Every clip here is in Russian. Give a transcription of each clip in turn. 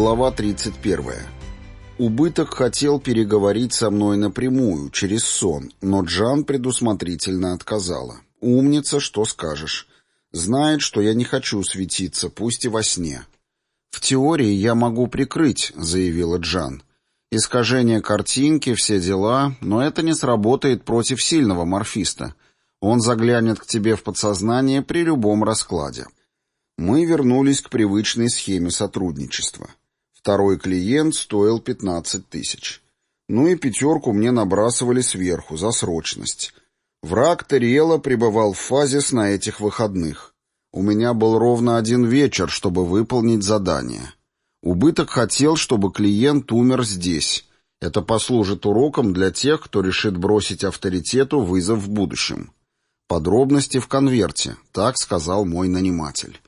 Глава 31. Убыток хотел переговорить со мной напрямую, через сон, но Джан предусмотрительно отказала. «Умница, что скажешь. Знает, что я не хочу светиться, пусть и во сне». «В теории я могу прикрыть», — заявила Джан. «Искажение картинки, все дела, но это не сработает против сильного морфиста. Он заглянет к тебе в подсознание при любом раскладе». Мы вернулись к привычной схеме сотрудничества. Второй клиент стоил 15 тысяч. Ну и пятерку мне набрасывали сверху, за срочность. Враг Терриэла пребывал в фазис на этих выходных. У меня был ровно один вечер, чтобы выполнить задание. Убыток хотел, чтобы клиент умер здесь. Это послужит уроком для тех, кто решит бросить авторитету вызов в будущем. Подробности в конверте, так сказал мой наниматель.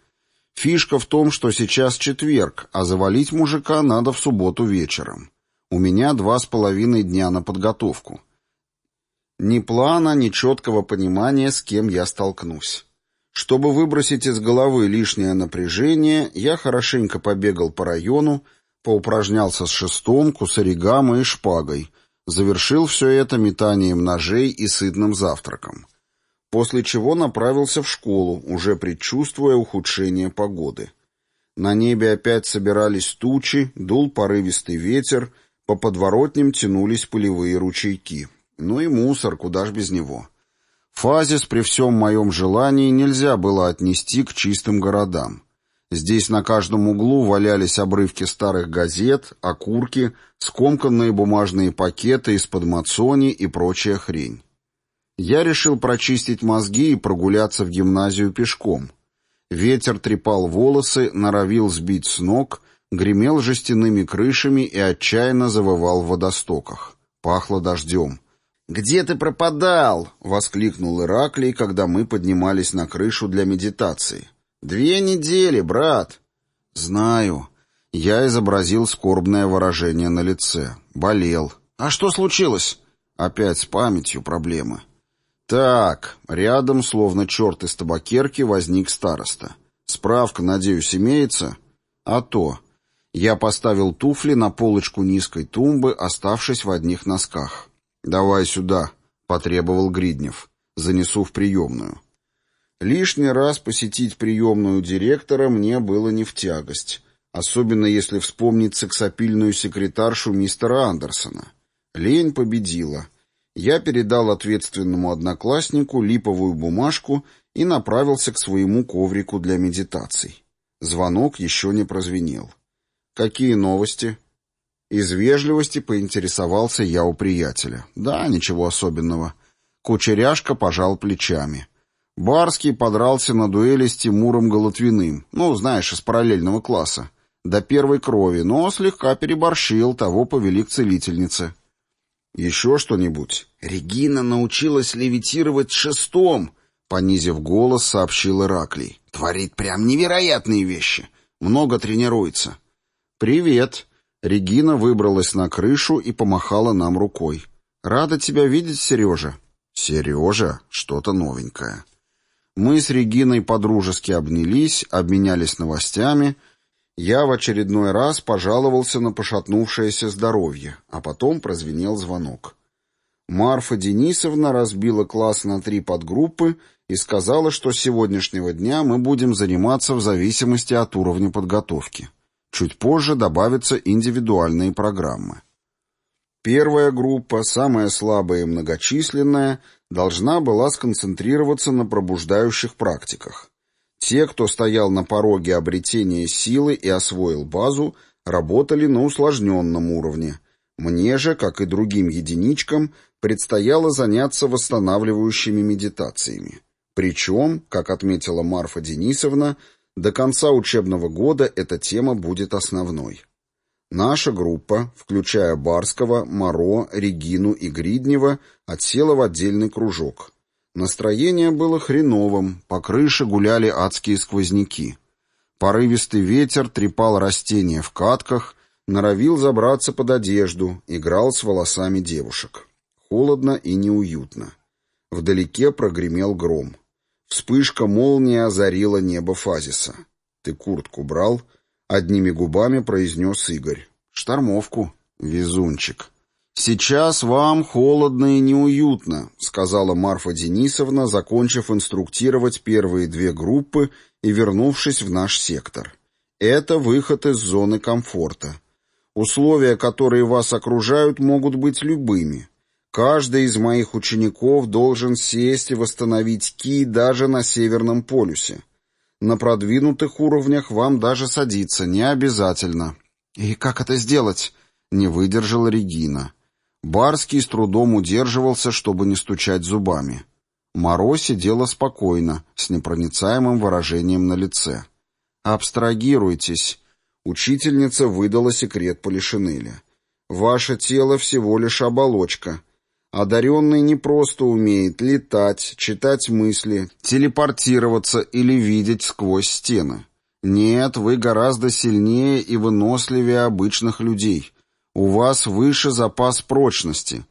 Фишка в том, что сейчас четверг, а завалить мужика надо в субботу вечером. У меня два с половиной дня на подготовку. Ни плана, ни четкого понимания, с кем я столкнусь. Чтобы выбросить из головы лишнее напряжение, я хорошенько побегал по району, поупражнялся с шестом, кусаригамой и шпагой, завершил все это метанием ножей и сытным завтраком после чего направился в школу, уже предчувствуя ухудшение погоды. На небе опять собирались тучи, дул порывистый ветер, по подворотням тянулись пылевые ручейки. Ну и мусор, куда ж без него. Фазис при всем моем желании нельзя было отнести к чистым городам. Здесь на каждом углу валялись обрывки старых газет, окурки, скомканные бумажные пакеты из-под мацони и прочая хрень. Я решил прочистить мозги и прогуляться в гимназию пешком. Ветер трепал волосы, норовил сбить с ног, гремел жестяными крышами и отчаянно завывал в водостоках. Пахло дождем. «Где ты пропадал?» — воскликнул Ираклий, когда мы поднимались на крышу для медитации. «Две недели, брат!» «Знаю». Я изобразил скорбное выражение на лице. Болел. «А что случилось?» «Опять с памятью проблемы». «Так, рядом, словно черт из табакерки, возник староста. Справка, надеюсь, имеется?» «А то». Я поставил туфли на полочку низкой тумбы, оставшись в одних носках. «Давай сюда», — потребовал Гриднев. «Занесу в приемную». Лишний раз посетить приемную директора мне было не в тягость, особенно если вспомнить сексапильную секретаршу мистера Андерсона. Лень победила — я передал ответственному однокласснику липовую бумажку и направился к своему коврику для медитаций. Звонок еще не прозвенел. «Какие новости?» Из вежливости поинтересовался я у приятеля. «Да, ничего особенного». Кучеряшка пожал плечами. Барский подрался на дуэли с Тимуром Голотвиным, ну, знаешь, из параллельного класса, до первой крови, но слегка переборщил, того повели к целительнице. «Еще что-нибудь?» «Регина научилась левитировать шестом», — понизив голос, сообщил Ираклий. «Творит прям невероятные вещи. Много тренируется». «Привет». Регина выбралась на крышу и помахала нам рукой. «Рада тебя видеть, Сережа». «Сережа? Что-то новенькое». Мы с Региной подружески обнялись, обменялись новостями — я в очередной раз пожаловался на пошатнувшееся здоровье, а потом прозвенел звонок. Марфа Денисовна разбила класс на три подгруппы и сказала, что с сегодняшнего дня мы будем заниматься в зависимости от уровня подготовки. Чуть позже добавятся индивидуальные программы. Первая группа, самая слабая и многочисленная, должна была сконцентрироваться на пробуждающих практиках. Те, кто стоял на пороге обретения силы и освоил базу, работали на усложненном уровне. Мне же, как и другим единичкам, предстояло заняться восстанавливающими медитациями. Причем, как отметила Марфа Денисовна, до конца учебного года эта тема будет основной. Наша группа, включая Барского, Моро, Регину и Гриднева, отсела в отдельный кружок. Настроение было хреновым, по крыше гуляли адские сквозняки. Порывистый ветер трепал растения в катках, норовил забраться под одежду, играл с волосами девушек. Холодно и неуютно. Вдалеке прогремел гром. Вспышка молнии озарила небо Фазиса. «Ты куртку брал?» Одними губами произнес Игорь. «Штормовку. Везунчик». «Сейчас вам холодно и неуютно», — сказала Марфа Денисовна, закончив инструктировать первые две группы и вернувшись в наш сектор. «Это выход из зоны комфорта. Условия, которые вас окружают, могут быть любыми. Каждый из моих учеников должен сесть и восстановить ки даже на Северном полюсе. На продвинутых уровнях вам даже садиться не обязательно. «И как это сделать?» — не выдержала Регина. Барский с трудом удерживался, чтобы не стучать зубами. Моро сидела спокойно, с непроницаемым выражением на лице. «Абстрагируйтесь», — учительница выдала секрет Полишинеля. «Ваше тело всего лишь оболочка». Одаренный не просто умеет летать, читать мысли, телепортироваться или видеть сквозь стены. Нет, вы гораздо сильнее и выносливее обычных людей. У вас выше запас прочности.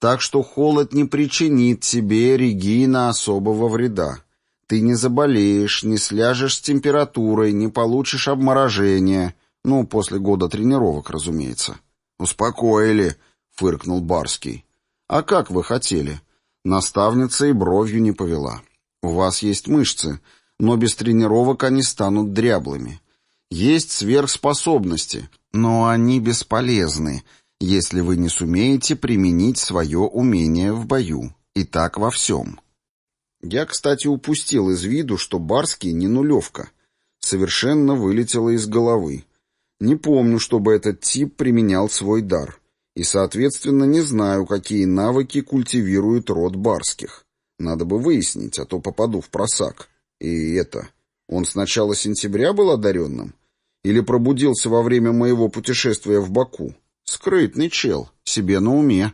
Так что холод не причинит тебе, Регина, особого вреда. Ты не заболеешь, не сляжешь с температурой, не получишь обморожения. Ну, после года тренировок, разумеется. «Успокоили», — фыркнул Барский. «А как вы хотели?» Наставница и бровью не повела. «У вас есть мышцы, но без тренировок они станут дряблыми. Есть сверхспособности, но они бесполезны, если вы не сумеете применить свое умение в бою. И так во всем». Я, кстати, упустил из виду, что Барский не нулевка. Совершенно вылетело из головы. Не помню, чтобы этот тип применял свой дар и, соответственно, не знаю, какие навыки культивирует род барских. Надо бы выяснить, а то попаду в просак. И это... Он с начала сентября был одаренным? Или пробудился во время моего путешествия в Баку? Скрытный чел, себе на уме.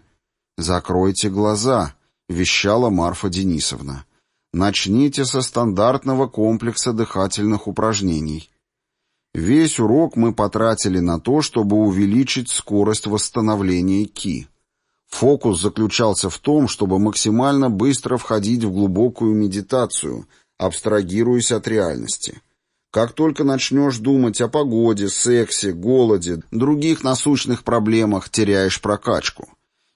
«Закройте глаза», — вещала Марфа Денисовна. «Начните со стандартного комплекса дыхательных упражнений. Весь урок мы потратили на то, чтобы увеличить скорость восстановления ки. Фокус заключался в том, чтобы максимально быстро входить в глубокую медитацию, абстрагируясь от реальности. Как только начнешь думать о погоде, сексе, голоде, других насущных проблемах, теряешь прокачку.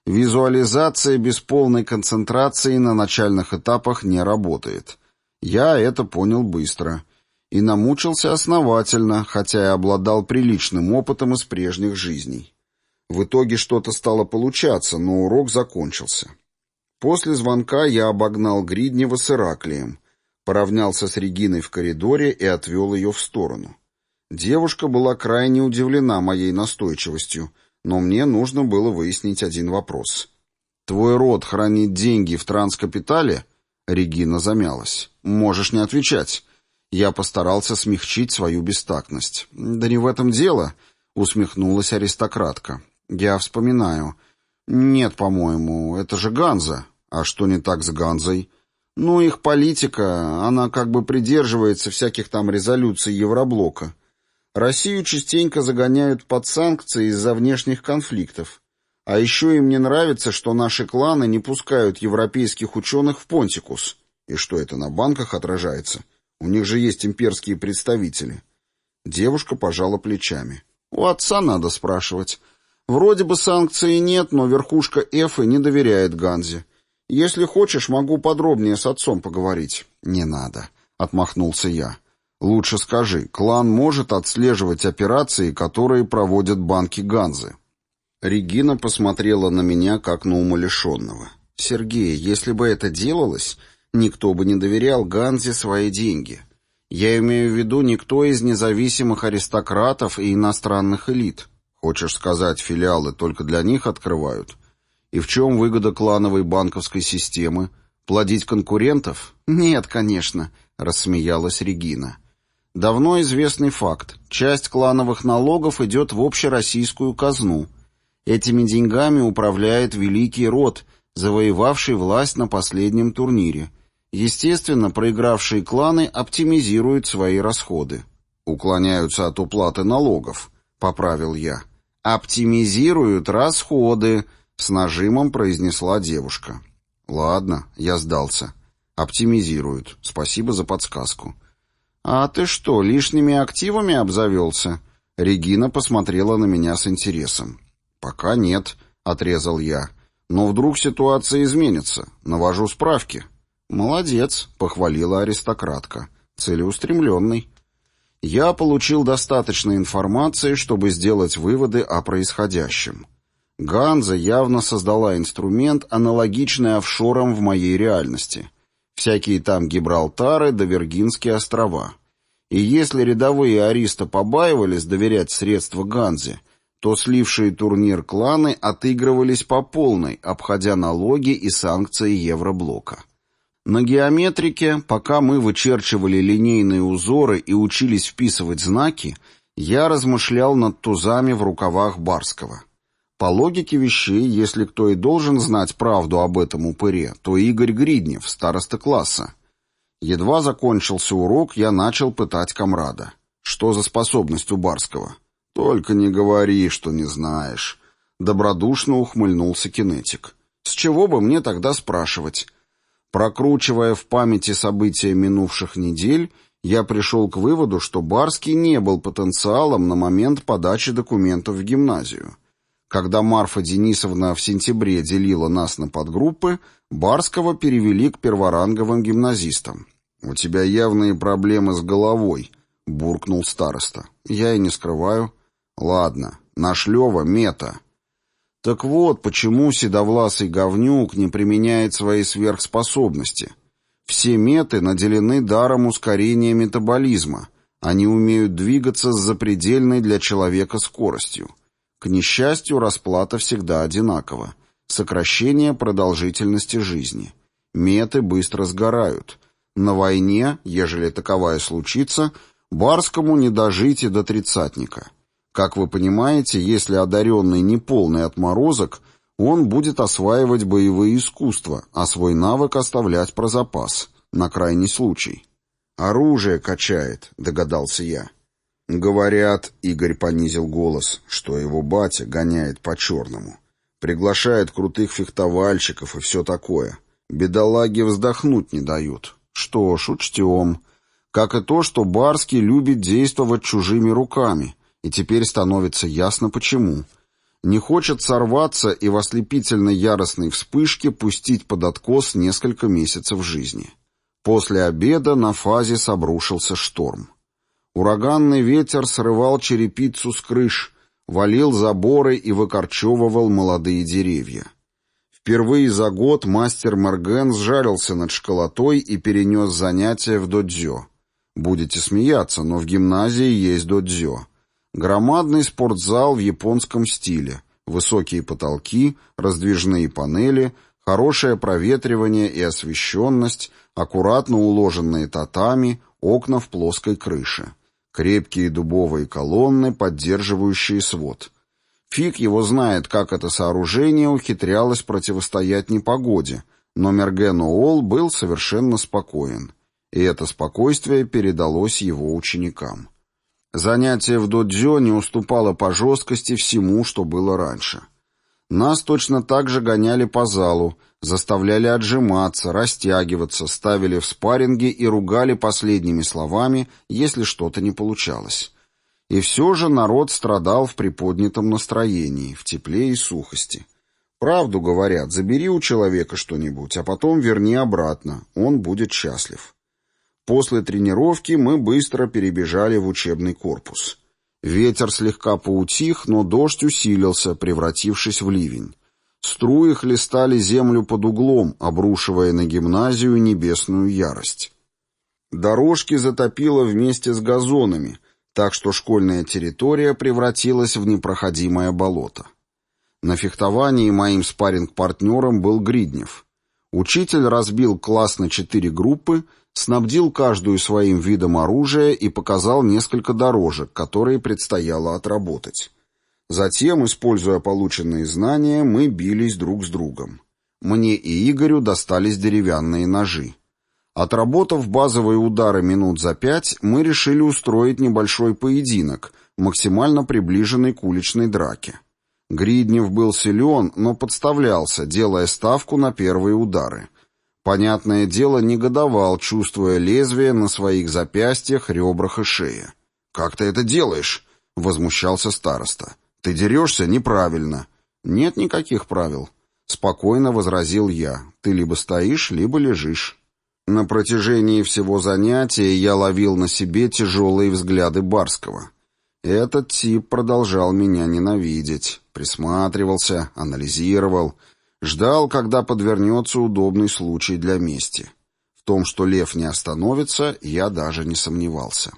Визуализация без полной концентрации на начальных этапах не работает. Я это понял быстро – и намучился основательно, хотя и обладал приличным опытом из прежних жизней. В итоге что-то стало получаться, но урок закончился. После звонка я обогнал Гриднева с Ираклием, поравнялся с Региной в коридоре и отвел ее в сторону. Девушка была крайне удивлена моей настойчивостью, но мне нужно было выяснить один вопрос. «Твой род хранит деньги в транскапитале?» Регина замялась. «Можешь не отвечать. Я постарался смягчить свою бестактность. «Да не в этом дело», — усмехнулась аристократка. «Я вспоминаю. Нет, по-моему, это же Ганза. А что не так с Ганзой?» «Ну, их политика, она как бы придерживается всяких там резолюций Евроблока. Россию частенько загоняют под санкции из-за внешних конфликтов. А еще им не нравится, что наши кланы не пускают европейских ученых в Понтикус. И что это на банках отражается?» У них же есть имперские представители. Девушка пожала плечами. У отца надо спрашивать. Вроде бы санкций нет, но верхушка Эфы не доверяет Ганзе. Если хочешь, могу подробнее с отцом поговорить. Не надо, отмахнулся я. Лучше скажи, клан может отслеживать операции, которые проводят банки Ганзы? Регина посмотрела на меня, как на умалишенного. «Сергей, если бы это делалось, Никто бы не доверял Ганзе свои деньги. Я имею в виду никто из независимых аристократов и иностранных элит. Хочешь сказать, филиалы только для них открывают? И в чем выгода клановой банковской системы? Плодить конкурентов? Нет, конечно, рассмеялась Регина. Давно известный факт. Часть клановых налогов идет в общероссийскую казну. Этими деньгами управляет великий род, завоевавший власть на последнем турнире – Естественно, проигравшие кланы оптимизируют свои расходы. Уклоняются от уплаты налогов, поправил я. Оптимизируют расходы, с нажимом произнесла девушка. Ладно, я сдался. Оптимизируют. Спасибо за подсказку. А ты что, лишними активами обзавелся? Регина посмотрела на меня с интересом. «Пока нет», — отрезал я. «Но вдруг ситуация изменится. Навожу справки». «Молодец», — похвалила аристократка. «Целеустремленный». Я получил достаточно информации, чтобы сделать выводы о происходящем. Ганза явно создала инструмент, аналогичный офшорам в моей реальности. Всякие там Гибралтары да Виргинские острова. И если рядовые ариста побаивались доверять средства Ганзе, то слившие турнир кланы отыгрывались по полной, обходя налоги и санкции Евроблока. На геометрике, пока мы вычерчивали линейные узоры и учились вписывать знаки, я размышлял над тузами в рукавах Барского. По логике вещей, если кто и должен знать правду об этом упыре, то Игорь Гриднев, староста класса. Едва закончился урок, я начал пытать комрада. Что за способность у Барского? Только не говори, что не знаешь. Добродушно ухмыльнулся кинетик. С чего бы мне тогда спрашивать? Прокручивая в памяти события минувших недель, я пришел к выводу, что Барский не был потенциалом на момент подачи документов в гимназию. Когда Марфа Денисовна в сентябре делила нас на подгруппы, Барского перевели к перворанговым гимназистам. «У тебя явные проблемы с головой», — буркнул староста. «Я и не скрываю». «Ладно, наш Лева — мета. Так вот, почему седовласый говнюк не применяет свои сверхспособности. Все меты наделены даром ускорения метаболизма. Они умеют двигаться с запредельной для человека скоростью. К несчастью, расплата всегда одинакова. Сокращение продолжительности жизни. Меты быстро сгорают. На войне, ежели таковая случится, Барскому не дожить и до тридцатника. Как вы понимаете, если одаренный не полный отморозок, он будет осваивать боевые искусства, а свой навык оставлять про запас, на крайний случай. «Оружие качает», — догадался я. «Говорят», — Игорь понизил голос, — что его батя гоняет по-черному. Приглашает крутых фехтовальщиков и все такое. Бедолаги вздохнуть не дают. Что ж, учтем. Как и то, что Барский любит действовать чужими руками — и теперь становится ясно почему. Не хочет сорваться и в ослепительной яростной вспышке пустить под откос несколько месяцев жизни. После обеда на фазе обрушился шторм. Ураганный ветер срывал черепицу с крыш, валил заборы и выкорчевывал молодые деревья. Впервые за год мастер Мерген сжарился над школотой и перенес занятия в додзё. Будете смеяться, но в гимназии есть додзё. Громадный спортзал в японском стиле, высокие потолки, раздвижные панели, хорошее проветривание и освещенность, аккуратно уложенные татами, окна в плоской крыше, крепкие дубовые колонны, поддерживающие свод. Фиг его знает, как это сооружение ухитрялось противостоять непогоде, но Мерген Оол был совершенно спокоен, и это спокойствие передалось его ученикам. Занятие в додзё не уступало по жесткости всему, что было раньше. Нас точно так же гоняли по залу, заставляли отжиматься, растягиваться, ставили в спарринги и ругали последними словами, если что-то не получалось. И все же народ страдал в приподнятом настроении, в тепле и сухости. Правду говорят, забери у человека что-нибудь, а потом верни обратно, он будет счастлив. После тренировки мы быстро перебежали в учебный корпус. Ветер слегка поутих, но дождь усилился, превратившись в ливень. Струи хлестали землю под углом, обрушивая на гимназию небесную ярость. Дорожки затопило вместе с газонами, так что школьная территория превратилась в непроходимое болото. На фехтовании моим спарринг-партнером был Гриднев. Учитель разбил класс на четыре группы снабдил каждую своим видом оружия и показал несколько дорожек, которые предстояло отработать. Затем, используя полученные знания, мы бились друг с другом. Мне и Игорю достались деревянные ножи. Отработав базовые удары минут за пять, мы решили устроить небольшой поединок, максимально приближенный к уличной драке. Гриднев был силен, но подставлялся, делая ставку на первые удары. Понятное дело, негодовал, чувствуя лезвие на своих запястьях, ребрах и шее. «Как ты это делаешь?» — возмущался староста. «Ты дерешься неправильно». «Нет никаких правил», — спокойно возразил я. «Ты либо стоишь, либо лежишь». На протяжении всего занятия я ловил на себе тяжелые взгляды Барского. Этот тип продолжал меня ненавидеть, присматривался, анализировал, ждал, когда подвернется удобный случай для мести. В том, что лев не остановится, я даже не сомневался.